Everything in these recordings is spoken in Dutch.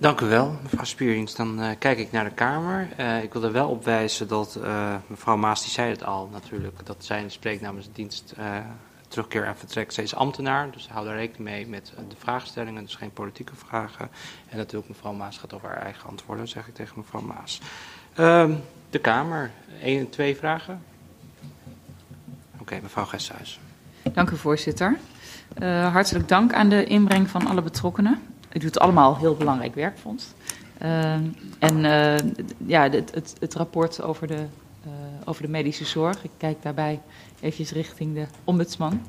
Dank u wel, mevrouw Spierings. Dan uh, kijk ik naar de Kamer. Uh, ik wil er wel op wijzen dat uh, mevrouw Maas, die zei het al natuurlijk, dat zij spreekt namens de dienst terugkeer en vertrek. Zij is ambtenaar, dus hou daar rekening mee met de vraagstellingen, dus geen politieke vragen. En natuurlijk mevrouw Maas gaat over haar eigen antwoorden, zeg ik tegen mevrouw Maas. Ehm, de Kamer, één en twee vragen. Oké, mevrouw Gesthuis. Dank u voorzitter. hartelijk dank aan de inbreng van alle betrokkenen u doet allemaal heel belangrijk werk, vond. Uh, en uh, ja, het, het, het, rapport over de, uh, over de medische zorg. Ik kijk daarbij eventjes richting de ombudsman.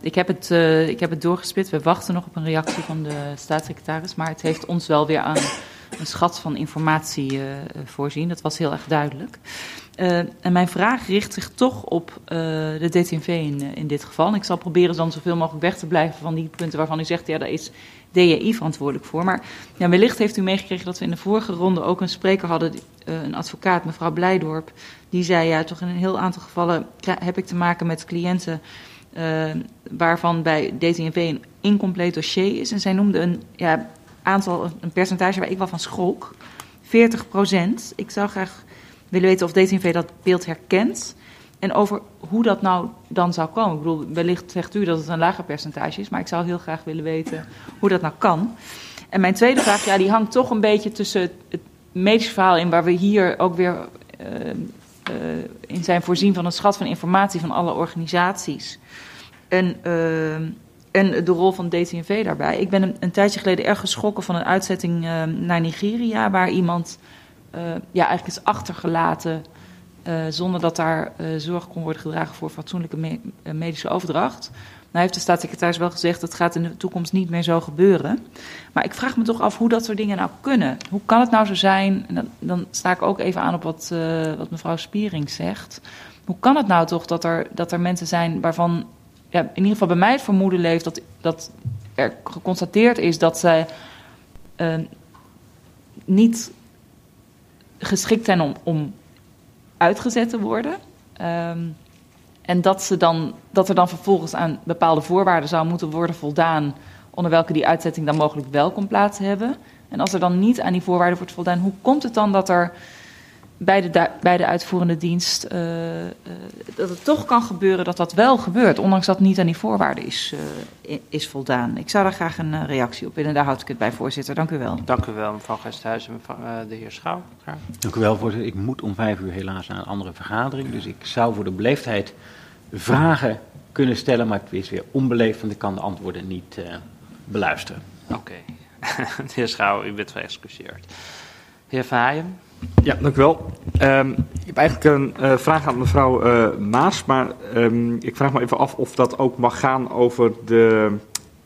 ik, heb het, ik heb het doorgespit. We wachten nog op een reactie van de staatssecretaris. Maar het heeft ons wel weer aan een schat van informatie voorzien. Dat was heel erg duidelijk. en mijn vraag richt zich toch op de DTNV in, in dit geval. Ik zal proberen dan zoveel mogelijk weg te blijven van die punten waarvan u zegt... ja, daar is DJI verantwoordelijk voor. Maar wellicht heeft u meegekregen dat we in de vorige ronde ook een spreker hadden, een advocaat, mevrouw Blijdorp. Die zei, ja, toch in een heel aantal gevallen heb ik te maken met cliënten waarvan bij DTNV een incompleet dossier is. En zij noemde een ja, aantal, een percentage waar ik wel van schrok. 40 procent. Ik zou graag willen weten of DTNV dat beeld herkent. En over hoe dat nou dan zou komen. Ik bedoel, wellicht zegt u dat het een lager percentage is, maar ik zou heel graag willen weten hoe dat nou kan. En mijn tweede vraag, ja, die hangt toch een beetje tussen het, medische verhaal in, waar we hier ook weer uh, uh, in zijn voorzien van een schat van informatie van alle organisaties. En, uh, en de rol van DTNV daarbij. Ik ben een, tijdje geleden erg geschrokken van een uitzetting naar Nigeria, waar iemand ja, eigenlijk is achtergelaten uh, zonder dat daar zorg kon worden gedragen voor fatsoenlijke me medische overdracht. Nou heeft de staatssecretaris wel gezegd dat gaat in de toekomst niet meer zo gebeuren. Maar ik vraag me toch af hoe dat soort dingen nou kunnen. Hoe kan het nou zo zijn, en dan, dan sta ik ook even aan op wat, wat mevrouw Spiering zegt. Hoe kan het nou toch dat er, dat er mensen zijn waarvan ja, in ieder geval bij mij het vermoeden leeft dat, dat er geconstateerd is dat zij niet geschikt zijn om, om uitgezet te worden. Um, en dat, ze dan, dat er dan vervolgens aan bepaalde voorwaarden zou moeten worden voldaan, onder welke die uitzetting dan mogelijk wel kon plaats hebben. En als er dan niet aan die voorwaarden wordt voldaan, hoe komt het dan dat er bij de, bij de uitvoerende dienst uh, uh, dat het toch kan gebeuren dat dat wel gebeurt, ondanks dat niet aan die voorwaarden is, uh, is voldaan. Ik zou daar graag een reactie op willen. Daar houd ik het bij, voorzitter. Dank u wel. Dank u wel, mevrouw Gesthuizen. Mevrouw, de heer Schouw. Graag. Dank u wel, voorzitter. Ik moet om vijf uur helaas naar een andere vergadering, dus ik zou voor de beleefdheid vragen kunnen stellen, maar het is weer onbeleefd, want ik kan de antwoorden niet beluisteren. Oké. Okay. de heer Schouw, u bent geëxcuseerd. Heer Verhaaien. Ja, dank u wel. Um, ik heb eigenlijk een uh, vraag aan mevrouw uh, Maas, maar um, ik vraag me even af of dat ook mag gaan over de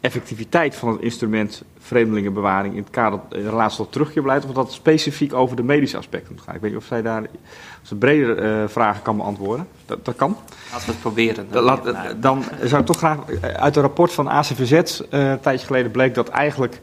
effectiviteit van het instrument vreemdelingenbewaring in het kader in relatie tot terugkeerbeleid, of dat specifiek over de medische aspecten moet gaan. Ik weet niet of zij daar als een breder uh, vragen kan beantwoorden. Dat, dat kan. Laten we het proberen. Dan, Laat, dan zou ik toch graag uit een rapport van ACVZ een tijdje geleden bleek dat eigenlijk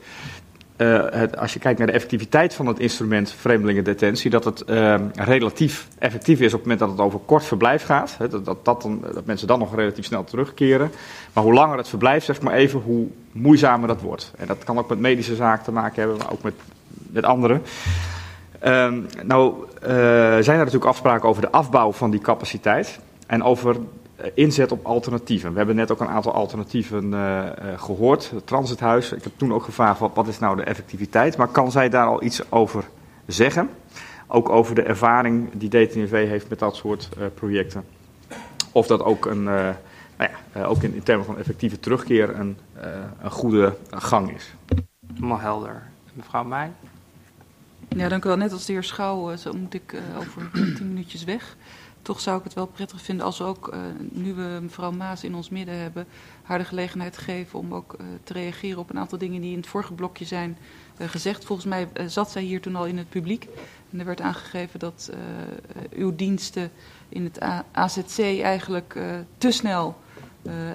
uh, het, als je kijkt naar de effectiviteit van het instrument vreemdelingendetentie, dat het uh, relatief effectief is op het moment dat het over kort verblijf gaat. Dat, dat, dat, dan, dat, mensen dan nog relatief snel terugkeren. Maar hoe langer het verblijf, zeg maar even, hoe moeizamer dat wordt. En dat kan ook met medische zaken te maken hebben, maar ook met, met andere. Uh, nou uh, zijn er natuurlijk afspraken over de afbouw van die capaciteit. En over eh, inzet op alternatieven. We hebben net ook een aantal alternatieven uh, uh, gehoord. Het transithuis, ik heb toen ook gevraagd wat, wat is nou de effectiviteit. Maar kan zij daar al iets over zeggen? Ook over de ervaring die DTNV heeft met dat soort uh, projecten. Of dat ook, een, nou ja, ook in, in, termen van effectieve terugkeer een, een goede gang is. Helemaal helder. Mevrouw Meij? Ja, dank u wel. Net als de heer Schouw, zo moet ik over tien minuutjes weg toch zou ik het wel prettig vinden als we ook, uh, nu we mevrouw Maas in ons midden hebben, haar de gelegenheid geven om ook uh, te reageren op een aantal dingen die in het vorige blokje zijn uh, gezegd. Volgens mij zat zij hier toen al in het publiek. En er werd aangegeven dat uw diensten in het AZC eigenlijk te snel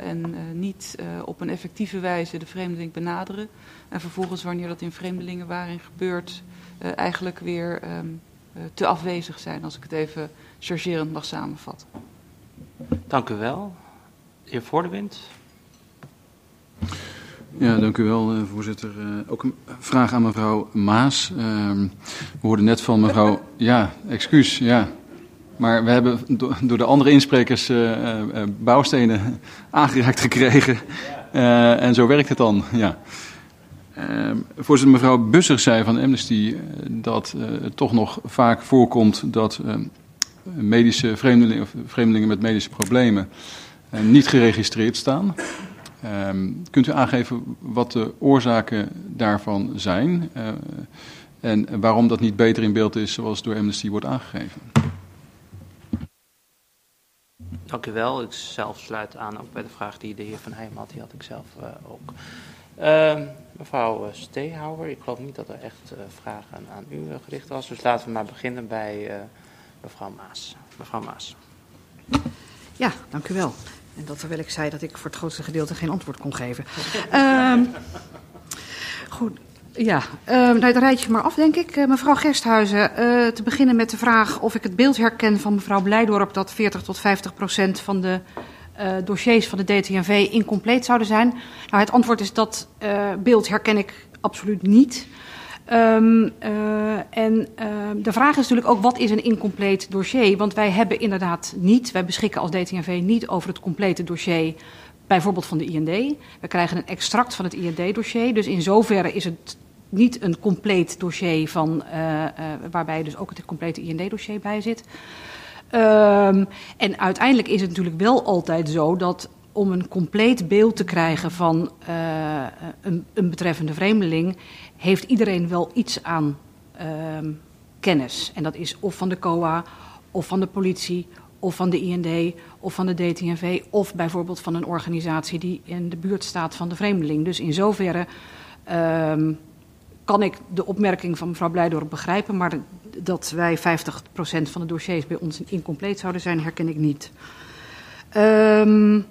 en niet op een effectieve wijze de vreemdeling benaderen. En vervolgens, wanneer dat in vreemdelingenwaring gebeurt, eigenlijk weer um, te afwezig zijn, als ik het even chargerend mag samenvatten. Dank u wel. De heer Voordewind. Ja, dank u wel, eh, voorzitter. Uh, ook een vraag aan mevrouw Maas. Uh, we hoorden net van mevrouw. Ja, excuus, ja. Maar we hebben do door de andere insprekers uh, bouwstenen aangereikt gekregen. en zo werkt het dan, ja. Ehm, voorzitter, mevrouw Busser zei van Amnesty dat het toch nog vaak voorkomt dat ehm, medische vreemdelingen, vreemdelingen met medische problemen niet geregistreerd staan. Um, kunt u aangeven wat de oorzaken daarvan zijn uh, en waarom dat niet beter in beeld is zoals door Amnesty wordt aangegeven? Dank u wel. Ik zelf sluit aan ook bij de vraag die de heer Van Heijm had. Die had ik zelf uh, ook. Uh, mevrouw Steehouwer, ik geloof niet dat er echt vragen aan u gericht was. Dus laten we maar beginnen bij mevrouw Maas. Mevrouw Maas. Ja, dank u wel. En dat terwijl ik zei dat ik voor het grootste gedeelte geen antwoord kon geven. um, goed. Ja, uh, nou, dat rijd je maar af, denk ik. Uh, mevrouw Gersthuizen, uh, te beginnen met de vraag of ik het beeld herken van mevrouw Blijdorp dat 40 tot 50 procent van de uh, dossiers van de DTNV incompleet zouden zijn. Nou, het antwoord is dat beeld herken ik absoluut niet. Um, uh, en uh, de vraag is natuurlijk ook, wat is een incompleet dossier? Want wij hebben inderdaad niet, wij beschikken als DTNV niet over het complete dossier, bijvoorbeeld van de IND. We krijgen een extract van het IND-dossier, dus in zoverre is het niet een compleet dossier van, uh, waarbij dus ook het complete IND-dossier bij zit. Um, en uiteindelijk is het natuurlijk wel altijd zo dat om een compleet beeld te krijgen van een, een betreffende vreemdeling heeft iedereen wel iets aan uh, kennis. En dat is of van de COA, of van de politie, of van de IND, of van de DTNV, of bijvoorbeeld van een organisatie die in de buurt staat van de vreemdeling. Dus in zoverre uh, kan ik de opmerking van mevrouw Blijdorp begrijpen, maar dat wij 50% van de dossiers bij ons incompleet zouden zijn, herken ik niet. Um,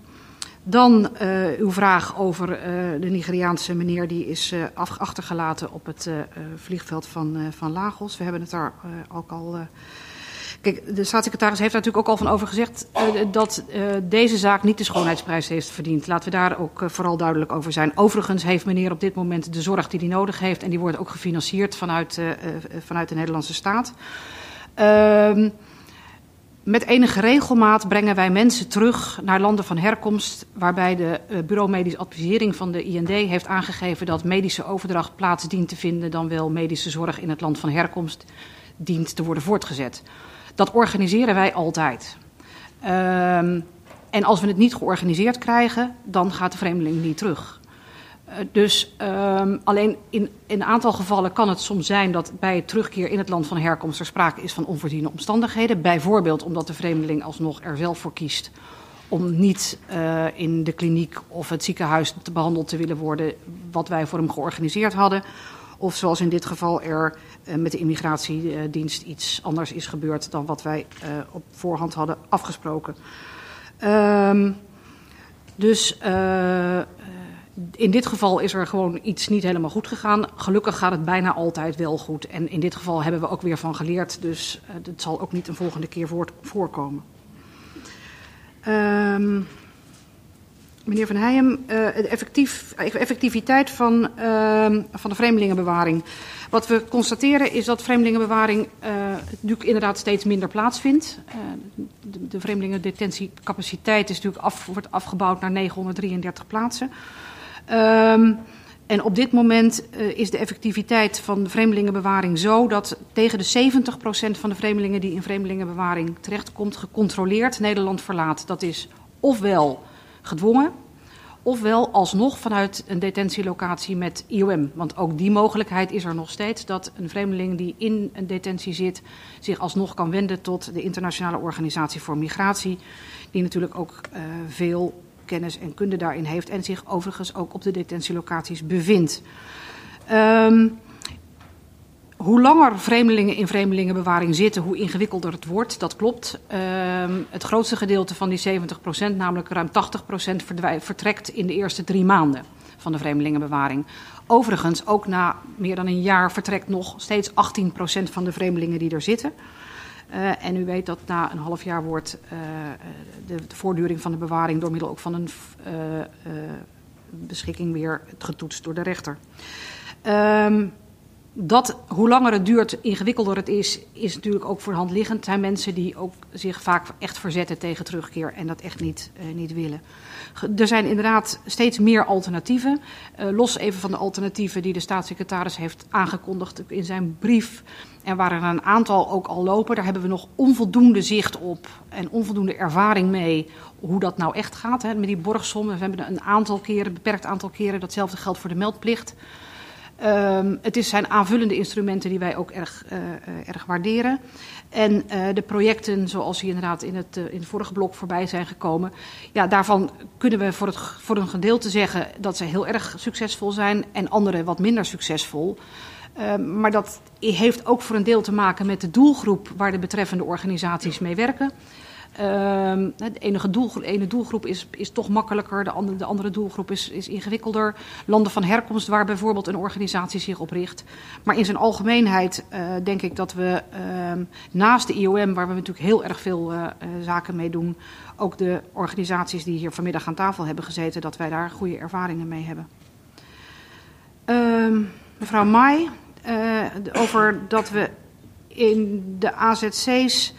dan uh, uw vraag over uh, de Nigeriaanse meneer die is uh, achtergelaten op het vliegveld van, van Lagos. We hebben het daar ook al. Kijk, de staatssecretaris heeft daar natuurlijk ook al van over gezegd dat deze zaak niet de schoonheidsprijs heeft verdiend. Laten we daar ook vooral duidelijk over zijn. Overigens heeft meneer op dit moment de zorg die hij nodig heeft en die wordt ook gefinancierd vanuit, vanuit de Nederlandse staat. Ehm, met enige regelmaat brengen wij mensen terug naar landen van herkomst, waarbij de uh, Bureau Medische Advisering van de IND heeft aangegeven dat medische overdracht plaats dient te vinden, dan wel medische zorg in het land van herkomst dient te worden voortgezet. Dat organiseren wij altijd. Um, en als we het niet georganiseerd krijgen, dan gaat de vreemdeling niet terug. Dus um, alleen in, in een aantal gevallen kan het soms zijn dat bij terugkeer in het land van herkomst er sprake is van onvoorziene omstandigheden. Bijvoorbeeld omdat de vreemdeling alsnog er zelf voor kiest om niet uh, in de kliniek of het ziekenhuis te behandeld te willen worden wat wij voor hem georganiseerd hadden. Of zoals in dit geval er uh, met de immigratiedienst iets anders is gebeurd dan wat wij op voorhand hadden afgesproken. Um, dus in dit geval is er gewoon iets niet helemaal goed gegaan. Gelukkig gaat het bijna altijd wel goed. En in dit geval hebben we ook weer van geleerd. Dus uh, het zal ook niet een volgende keer voorkomen. Um, meneer Van Heijem, de effectief, effectiviteit van, uh, van de vreemdelingenbewaring. Wat we constateren is dat vreemdelingenbewaring uh, natuurlijk inderdaad steeds minder plaatsvindt. De, de vreemdelingendetentiecapaciteit is natuurlijk af, wordt afgebouwd naar 933 plaatsen. Um, en op dit moment uh, is de effectiviteit van de vreemdelingenbewaring zo dat tegen de 70% van de vreemdelingen die in vreemdelingenbewaring terechtkomt, gecontroleerd Nederland verlaat. Dat is ofwel gedwongen, ofwel alsnog vanuit een detentielocatie met IOM. Want ook die mogelijkheid is er nog steeds dat een vreemdeling die in een detentie zit zich alsnog kan wenden tot de Internationale Organisatie voor Migratie, die natuurlijk ook uh, veel kennis en kunde daarin heeft en zich overigens ook op de detentielocaties bevindt. Um, hoe langer vreemdelingen in vreemdelingenbewaring zitten, hoe ingewikkelder het wordt. Dat klopt. Um, het grootste gedeelte van die 70 procent, namelijk ruim 80 procent, vertrekt in de eerste drie maanden van de vreemdelingenbewaring. Overigens, ook na meer dan een jaar vertrekt nog steeds 18 procent van de vreemdelingen die er zitten. Uh, en u weet dat na een half jaar wordt uh, de, de, voortduring van de bewaring door middel ook van een uh, beschikking weer getoetst door de rechter. Um, dat, hoe langer het duurt, ingewikkelder het is, is natuurlijk ook voor hand liggend. Het zijn mensen die ook zich vaak echt verzetten tegen terugkeer en dat echt niet, uh, niet willen. Er zijn inderdaad steeds meer alternatieven. Uh, los even van de alternatieven die de staatssecretaris heeft aangekondigd in zijn brief. En waar er een aantal ook al lopen. Daar hebben we nog onvoldoende zicht op en onvoldoende ervaring mee hoe dat nou echt gaat. Hè, met die borgsommen. We hebben een aantal keren, een beperkt aantal keren. Datzelfde geldt voor de meldplicht. Um, het is zijn aanvullende instrumenten die wij ook erg, uh, uh, erg waarderen. En uh, de projecten, zoals die inderdaad in het, in het vorige blok voorbij zijn gekomen, ja, daarvan kunnen we voor, het, voor een gedeelte zeggen dat ze heel erg succesvol zijn en andere wat minder succesvol. Uh, maar dat heeft ook voor een deel te maken met de doelgroep waar de betreffende organisaties mee werken. Uh, de ene doelgroep, ene doelgroep is, is toch makkelijker, de andere, de andere doelgroep is, is ingewikkelder. Landen van herkomst waar bijvoorbeeld een organisatie zich op richt. Maar in zijn algemeenheid uh, denk ik dat we uh, naast de IOM, waar we natuurlijk heel erg veel uh, zaken mee doen, ook de organisaties die hier vanmiddag aan tafel hebben gezeten, dat wij daar goede ervaringen mee hebben. Ehm, mevrouw Mai, over dat we in de AZC's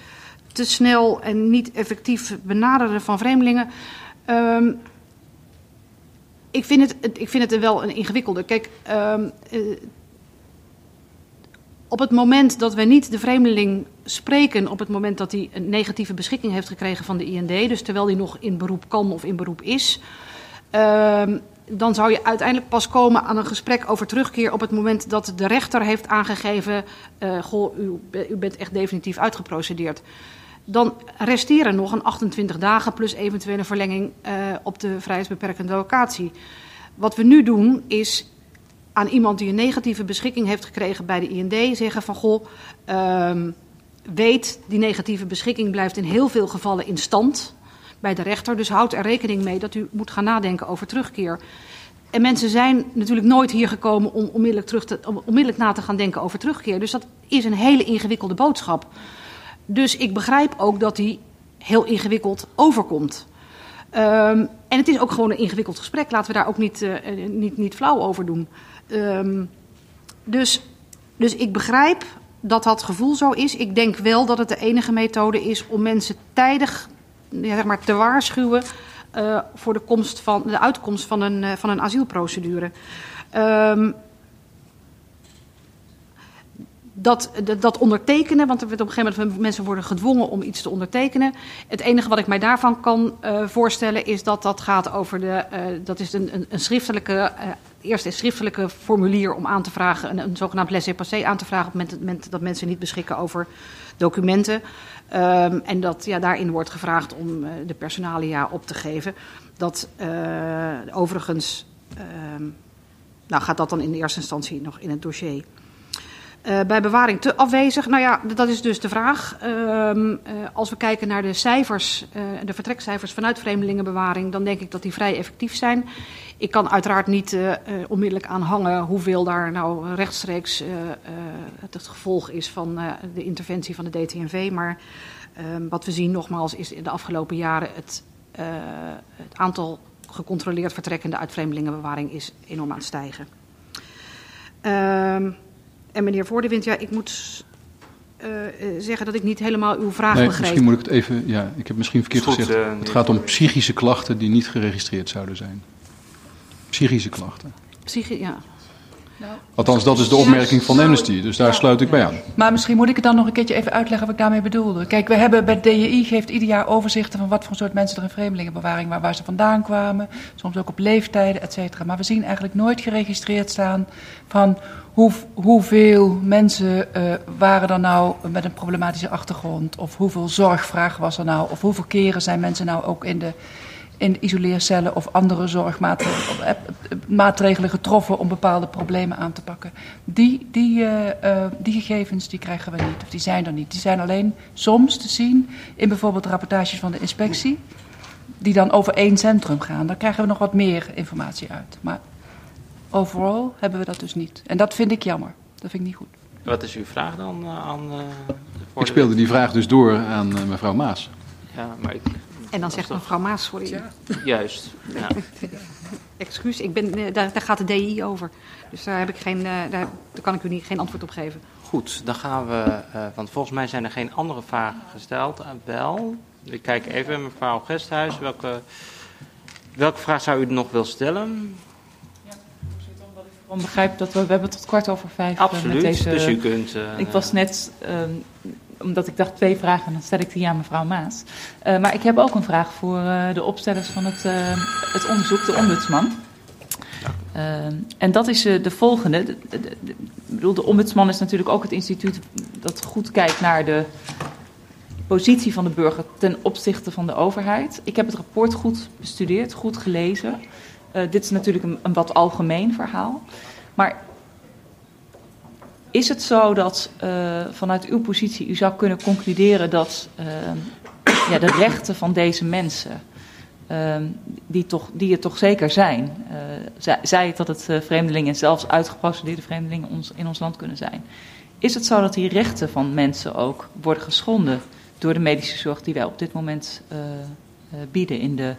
te snel en niet effectief benaderen van vreemdelingen. Um, ik, vind het, ik vind het wel een ingewikkelde. Kijk, um, op het moment dat we niet de vreemdeling spreken, op het moment dat hij een negatieve beschikking heeft gekregen van de IND, dus terwijl hij nog in beroep kan of in beroep is, um, dan zou je uiteindelijk pas komen aan een gesprek over terugkeer op het moment dat de rechter heeft aangegeven: uh, goh, u, u bent echt definitief uitgeprocedeerd dan resteren nog een 28 dagen plus eventuele verlenging uh, op de vrijheidsbeperkende locatie. Wat we nu doen is aan iemand die een negatieve beschikking heeft gekregen bij de IND zeggen van goh, uh, weet die negatieve beschikking blijft in heel veel gevallen in stand bij de rechter. Dus houd er rekening mee dat u moet gaan nadenken over terugkeer. En mensen zijn natuurlijk nooit hier gekomen om onmiddellijk, terug te, om onmiddellijk na te gaan denken over terugkeer. Dus dat is een hele ingewikkelde boodschap. Dus ik begrijp ook dat die heel ingewikkeld overkomt. Um, en het is ook gewoon een ingewikkeld gesprek. Laten we daar ook niet, uh, niet, niet flauw over doen. Um, dus, dus ik begrijp dat dat gevoel zo is. Ik denk wel dat het de enige methode is om mensen tijdig zeg maar, te waarschuwen uh, voor de, komst van, de uitkomst van een, van een asielprocedure. Um, dat, dat, ondertekenen, want er werd op een gegeven moment mensen worden gedwongen om iets te ondertekenen. Het enige wat ik mij daarvan kan uh, voorstellen is dat dat gaat over de, uh, dat is een, een, schriftelijke, uh, eerst een schriftelijke formulier om aan te vragen, een, een zogenaamd laissez-passer aan te vragen op het moment dat mensen niet beschikken over documenten. Um, en dat ja, daarin wordt gevraagd om de personalia op te geven. Dat overigens, nou gaat dat dan in eerste instantie nog in het dossier. Uh, bij bewaring te afwezig? Nou ja, dat is dus de vraag. Uh, uh, als we kijken naar de cijfers, uh, de vertrekcijfers vanuit vreemdelingenbewaring, dan denk ik dat die vrij effectief zijn. Ik kan uiteraard niet onmiddellijk aanhangen hoeveel daar nou rechtstreeks het, het gevolg is van de interventie van de DTNV. Maar uh, wat we zien nogmaals is in de afgelopen jaren het, het aantal gecontroleerd vertrekkende uit vreemdelingenbewaring is enorm aan het stijgen. Uh, en meneer Voordewind, ja, ik moet uh, zeggen dat ik niet helemaal uw vraag nee, begreep. Misschien moet ik het even, ja, ik heb misschien verkeerd Goed, gezegd. uh, het gaat om psychische klachten die niet geregistreerd zouden zijn. Psychische klachten. Psychi ja. Nou, Althans, dat is de opmerking van Amnesty, dus daar sluit ik bij aan. Maar misschien moet ik het dan nog een keertje even uitleggen wat ik daarmee bedoelde. Kijk, we hebben bij DJI geeft ieder jaar overzichten van wat voor soort mensen er in vreemdelingenbewaring waren, waar ze vandaan kwamen, soms ook op leeftijden, et cetera. Maar we zien eigenlijk nooit geregistreerd staan van hoe, hoeveel mensen uh, waren er nou met een problematische achtergrond, of hoeveel zorgvraag was er nou, of hoeveel keren zijn mensen nou ook in de in isoleercellen of andere zorgmaatregelen getroffen om bepaalde problemen aan te pakken. Die, die, uh, die gegevens die krijgen we niet, of die zijn er niet. Die zijn alleen soms te zien in bijvoorbeeld rapportages van de inspectie, die dan over één centrum gaan. Daar krijgen we nog wat meer informatie uit. Maar overal hebben we dat dus niet. En dat vind ik jammer. Dat vind ik niet goed. Wat is uw vraag dan uh, aan... ik speelde die vraag dus door aan mevrouw Maas. Ja, maar ik En dan zegt mevrouw Maas, sorry, Juist. Ja. excuus, ik ben, eh, daar, daar gaat de DI over. Dus daar, heb ik geen, eh, daar, daar kan ik u niet, geen antwoord op geven. Goed, dan gaan we, eh, want volgens mij zijn er geen andere vragen gesteld. Uh, wel, ik kijk even, mevrouw Gesthuis, welke, welke vraag zou u nog willen stellen? Ik begrijp dat we, we hebben tot kwart over vijf Absoluut, met deze... dus u kunt... Uh, ik was net, um, omdat ik dacht twee vragen, dan stel ik die aan mevrouw Maas. Uh, maar ik heb ook een vraag voor uh, de opstellers van het, het onderzoek, de ombudsman. Ja. en dat is de volgende. De, de, de, de, bedoel, de ombudsman is natuurlijk ook het instituut dat goed kijkt naar de positie van de burger ten opzichte van de overheid. Ik heb het rapport goed bestudeerd, goed gelezen. Uh, dit is natuurlijk een, een, wat algemeen verhaal. Maar is het zo dat uh, vanuit uw positie u zou kunnen concluderen dat uh, ja, de rechten van deze mensen, die, toch, die het toch zeker zijn, zij het dat het vreemdelingen en zelfs uitgeprocedeerde vreemdelingen ons, in ons land kunnen zijn, is het zo dat die rechten van mensen ook worden geschonden door de medische zorg die wij op dit moment bieden in de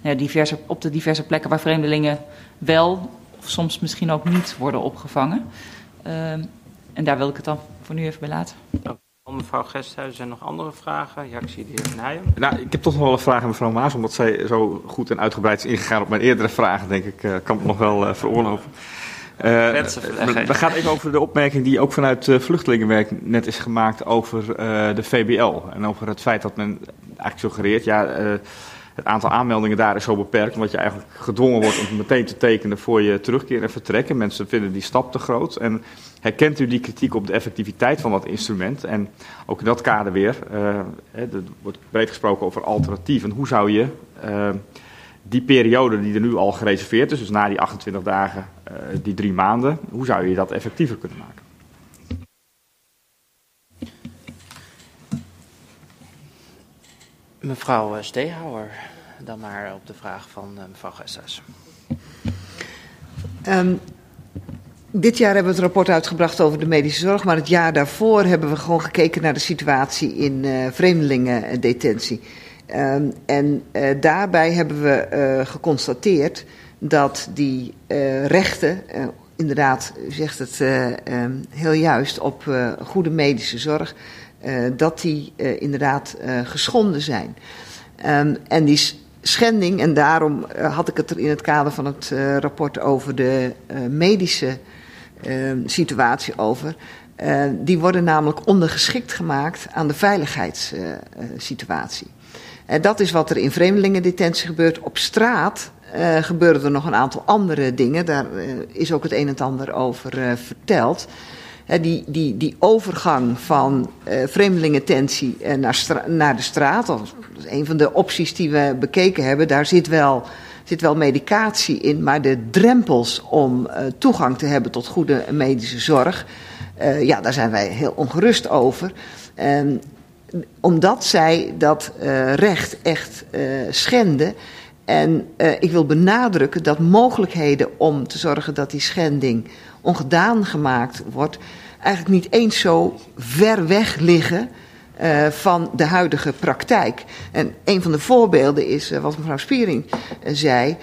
ja, diverse, op de diverse plekken waar vreemdelingen wel of soms misschien ook niet worden opgevangen. Uh, en daar wil ik het dan voor nu even bij laten. Dank mevrouw Gesthuis. Zijn er nog andere vragen? Ja, ik zie de heer Nijen. Nou, ik heb toch nog wel een vraag aan mevrouw Maas, omdat zij zo goed en uitgebreid is ingegaan op mijn eerdere vragen, denk ik, uh, kan het nog wel uh, veroorloven. Uh, we gaan even over de opmerking die ook vanuit uh, vluchtelingenwerk net is gemaakt over uh, de VBL. En over het feit dat men eigenlijk suggereert, ja, het aantal aanmeldingen daar is zo beperkt, omdat je eigenlijk gedwongen wordt om meteen te tekenen voor je terugkeer en vertrekken. Mensen vinden die stap te groot. En herkent u die kritiek op de effectiviteit van dat instrument? En ook in dat kader weer, uh, er wordt breed gesproken over alternatieven. Hoe zou je uh, die periode die er nu al gereserveerd is, dus na die 28 dagen, uh, die drie maanden, hoe zou je dat effectiever kunnen maken? Mevrouw Steehouwer, dan maar op de vraag van uh, mevrouw Gessers. Um, dit jaar hebben we het rapport uitgebracht over de medische zorg, maar het jaar daarvoor hebben we gewoon gekeken naar de situatie in uh, vreemdelingendetentie. Um, en uh, daarbij hebben we geconstateerd dat die rechten, inderdaad, u zegt het um, heel juist, op goede medische zorg, dat die inderdaad geschonden zijn. En die schending, en daarom had ik het er in het kader van het rapport over de medische ehm, situatie over. die worden namelijk ondergeschikt gemaakt aan de veiligheidssituatie. En dat is wat er in vreemdelingendetentie gebeurt. Op straat gebeuren er nog een aantal andere dingen. Daar is ook het een en ander over verteld die, die, die overgang van uh, vreemdelingententie uh, naar, naar de straat, dat is een van de opties die we bekeken hebben, daar zit wel, zit wel medicatie in, maar de drempels om uh, toegang te hebben tot goede medische zorg, ja, daar zijn wij heel ongerust over. Omdat zij dat recht echt schenden. En ik wil benadrukken dat mogelijkheden om te zorgen dat die schending ongedaan gemaakt wordt, eigenlijk niet eens zo ver weg liggen uh, van de huidige praktijk. En een van de voorbeelden is, uh, wat mevrouw Spiering uh, zei,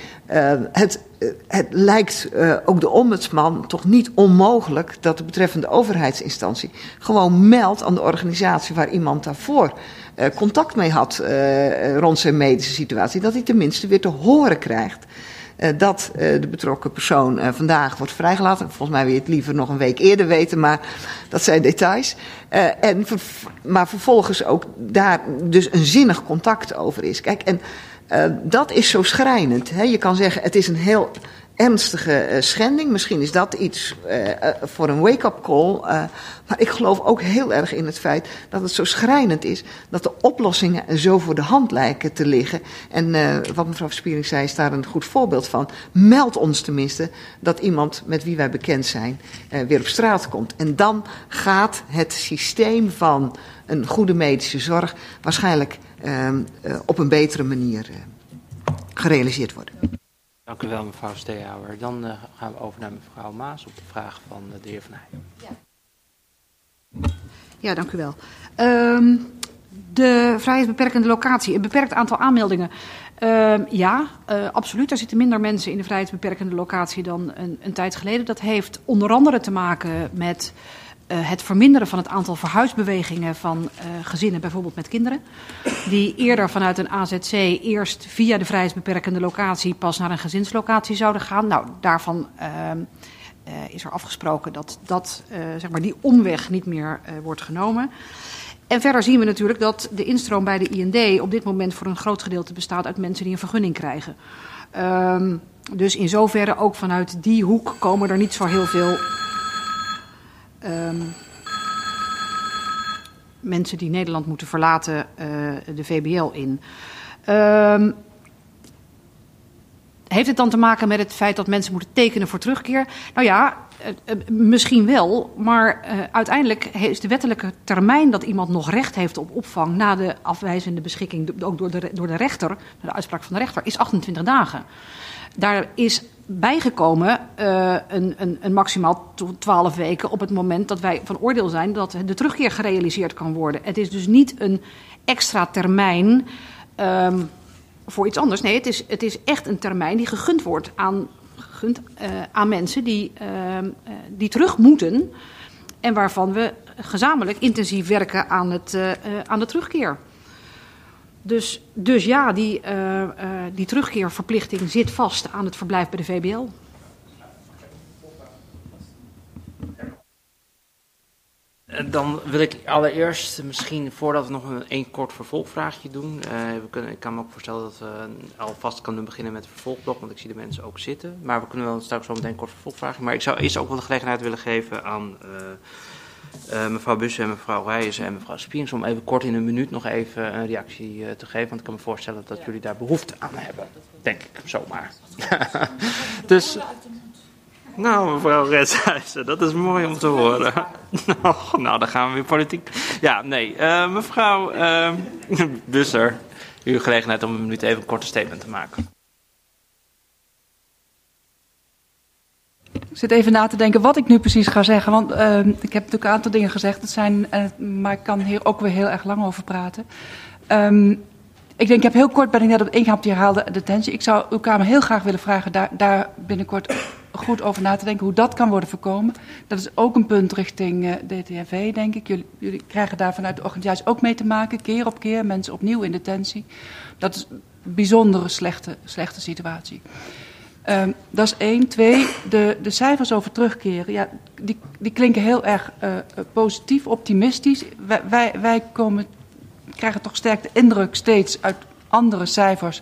het, het lijkt ook de ombudsman toch niet onmogelijk dat de betreffende overheidsinstantie gewoon meldt aan de organisatie waar iemand daarvoor contact mee had rond zijn medische situatie, dat hij tenminste weer te horen krijgt dat uh, de betrokken persoon uh, vandaag wordt vrijgelaten. Volgens mij wil je het liever nog een week eerder weten, maar dat zijn details. en maar vervolgens ook daar dus een zinnig contact over is. Kijk, en dat is zo schrijnend. Hè? Je kan zeggen, het is een heel ernstige uh, schending. Misschien is dat iets uh, uh, voor een wake-up call. maar ik geloof ook heel erg in het feit dat het zo schrijnend is dat de oplossingen zo voor de hand lijken te liggen. En wat mevrouw Verspiering zei, is daar een goed voorbeeld van. Meld ons tenminste dat iemand met wie wij bekend zijn weer op straat komt. En dan gaat het systeem van een goede medische zorg waarschijnlijk op een betere manier gerealiseerd worden. Dank u wel, mevrouw Steehouwer. Dan uh, gaan we over naar mevrouw Maas op de vraag van uh, de heer Van Heijen. Ja. ja, dank u wel. Um, De vrijheidsbeperkende locatie, een beperkt aantal aanmeldingen. Uh, ja, uh, absoluut. Er zitten minder mensen in de vrijheidsbeperkende locatie dan een, een tijd geleden. Dat heeft onder andere te maken met het verminderen van het aantal verhuisbewegingen van gezinnen, bijvoorbeeld met kinderen. Die eerder vanuit een AZC eerst via de vrijheidsbeperkende locatie pas naar een gezinslocatie zouden gaan. Nou, daarvan ehm, is er afgesproken dat, dat zeg maar die omweg niet meer wordt genomen. En verder zien we natuurlijk dat de instroom bij de IND op dit moment voor een groot gedeelte bestaat uit mensen die een vergunning krijgen. Um, dus in zoverre ook vanuit die hoek komen er niet zo heel veel um, mensen die Nederland moeten verlaten uh, de VBL in. Um, heeft het dan te maken met het feit dat mensen moeten tekenen voor terugkeer? Nou ja, uh, misschien wel, maar uiteindelijk is de wettelijke termijn dat iemand nog recht heeft op opvang na de afwijzende beschikking, ook door de, door de rechter, de uitspraak van de rechter, is 28 dagen. Daar is bijgekomen uh, een, een, een maximaal 12 weken op het moment dat wij van oordeel zijn dat de terugkeer gerealiseerd kan worden. Het is dus niet een extra termijn. Um, voor iets anders. Nee, het is, het is echt een termijn die gegund wordt aan, gegund, uh, aan mensen die, uh, die terug moeten. En waarvan we gezamenlijk intensief werken aan, het, aan de terugkeer. Dus, dus ja, die, die terugkeerverplichting zit vast aan het verblijf bij de VBL. Dan wil ik allereerst misschien, voordat we nog een één kort vervolgvraagje doen. Uh, we kunnen, ik kan me ook voorstellen dat we alvast kunnen beginnen met het vervolgblok, want ik zie de mensen ook zitten. Maar we kunnen wel straks zo meteen een kort vervolgvraagje. Maar ik zou eerst ook wel de gelegenheid willen geven aan uh, uh, mevrouw Bussen en mevrouw Rijzen en mevrouw Spiers om even kort in een minuut nog even een reactie te geven. Want ik kan me voorstellen dat jullie daar behoefte aan hebben. Denk ik, zomaar. dus... Nou, mevrouw Retshuizen, dat is mooi om te horen. nou, nou, dan gaan we weer politiek. Ja, nee, uh, mevrouw Busser, uw gelegenheid om een minuut even een korte statement te maken. Ik zit even na te denken wat ik nu precies ga zeggen. Want uh, ik heb natuurlijk een aantal dingen gezegd. Dat zijn, uh, maar ik kan hier ook weer heel erg lang over praten. Um, ik denk, ik heb heel kort ben ik net op ingegaan op die herhaalde detentie. Ik zou uw Kamer heel graag willen vragen daar, daar binnenkort goed over na te denken hoe dat kan worden voorkomen. Dat is ook een punt richting uh, denk ik. Jullie, jullie, krijgen daar vanuit de organisatie ook mee te maken, keer op keer, mensen opnieuw in detentie. Dat is een bijzondere slechte, slechte situatie. Um, dat is één. Twee, de, de cijfers over terugkeren, ja, die, die klinken heel erg uh, positief, optimistisch. Wij, wij, wij komen, krijgen toch sterk de indruk steeds uit andere cijfers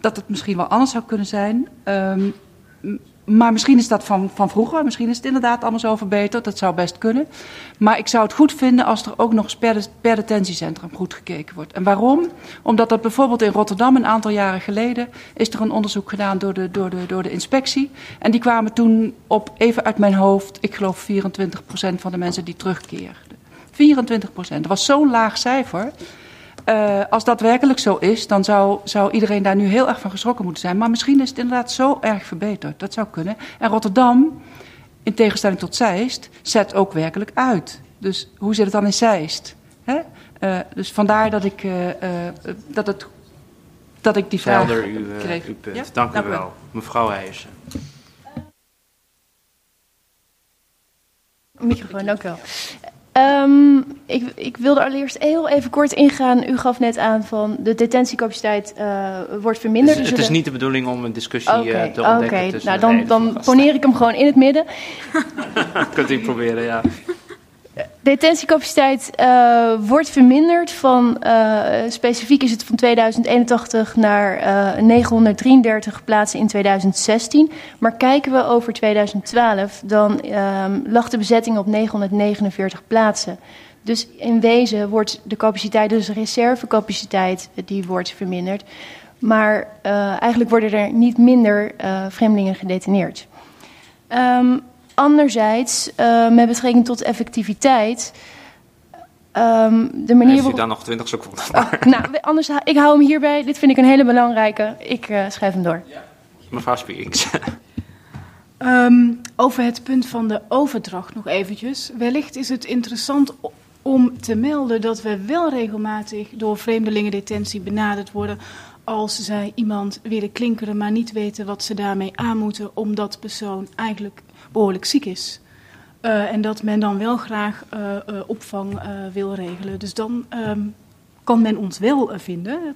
dat het misschien wel anders zou kunnen zijn. Um, maar misschien is dat van, van vroeger. Misschien is het inderdaad allemaal zo verbeterd. Dat zou best kunnen. Maar ik zou het goed vinden als er ook nog eens per, per detentiecentrum goed gekeken wordt. En waarom? Omdat dat bijvoorbeeld in Rotterdam een aantal jaren geleden... is er een onderzoek gedaan door de, door de, door de inspectie. En die kwamen toen op, even uit mijn hoofd... ik geloof 24% van de mensen die terugkeerden. 24%. Dat was zo'n laag cijfer... Uh, als dat werkelijk zo is, dan zou, zou iedereen daar nu heel erg van geschrokken moeten zijn. Maar misschien is het inderdaad zo erg verbeterd. Dat zou kunnen. En Rotterdam, in tegenstelling tot Zeist, zet ook werkelijk uit. Dus hoe zit het dan in Zeist? Hè? Uh, dus vandaar dat ik, uh, dat het, dat ik die vraag Helder, uw, kreeg. uw punt. Ja? Dank, Dank u wel. Mevrouw Heijsen. Microfoon, dank u wel. Um, ik, ik, wilde allereerst heel even kort ingaan. U gaf net aan van de detentiecapaciteit uh, wordt verminderd. Dus, het is niet de bedoeling om een discussie okay, uh, te ontdekken. Oké, okay. nou dan, dan poneer ik hem gewoon in het midden. Kunt u proberen, ja. Detentiecapaciteit uh, wordt verminderd. Van, uh, specifiek is het van 2081 naar uh, 933 plaatsen in 2016. Maar kijken we over 2012, dan um, lag de bezetting op 949 plaatsen. Dus in wezen wordt de capaciteit, dus de reservecapaciteit, die wordt verminderd. Maar eigenlijk worden er niet minder vreemdelingen gedetineerd. Um, Anderzijds, uh, met betrekking tot effectiviteit. Um, de manier Heeft u daar nog 20 seconden voor? Oh, nou, anders, ik hou hem hierbij. Dit vind ik een hele belangrijke. Ik uh, schrijf hem door. Ja. Mevrouw Spierings. um, over het punt van de overdracht nog eventjes. Wellicht is het interessant om te melden dat we wel regelmatig door vreemdelingendetentie benaderd worden als zij iemand willen klinkeren, maar niet weten wat ze daarmee aan moeten, omdat persoon eigenlijk behoorlijk ziek is. Uh, en dat men dan wel graag uh, uh, opvang wil regelen. Dus dan um, kan men ons wel vinden.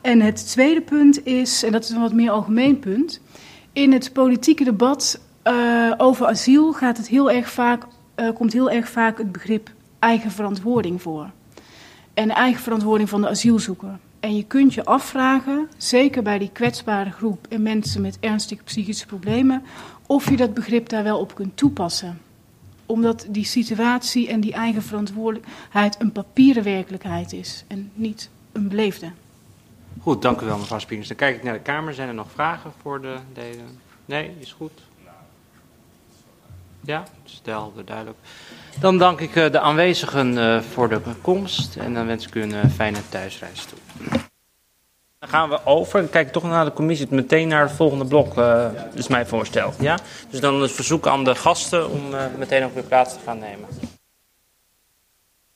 En het tweede punt is, en dat is een wat meer algemeen punt. In het politieke debat over asiel gaat het heel erg vaak, komt heel erg vaak het begrip eigen verantwoording voor. En eigen verantwoording van de asielzoeker. En je kunt je afvragen, zeker bij die kwetsbare groep en mensen met ernstige psychische problemen, of je dat begrip daar wel op kunt toepassen. Omdat die situatie en die eigen verantwoordelijkheid een papieren werkelijkheid is en niet een beleefde. Goed, dank u wel mevrouw Spiers. Dan kijk ik naar de Kamer. Zijn er nog vragen voor de leden? Nee, is goed. Ja, stel, duidelijk. Dan dank ik de aanwezigen voor de komst en dan wens ik u een fijne thuisreis toe. Dan gaan we over. Dan kijk toch naar de commissie. Meteen naar het volgende blok uh, is mij voorsteld. Ja? Dus dan het verzoek aan de gasten om uh, meteen ook weer plaats te gaan nemen.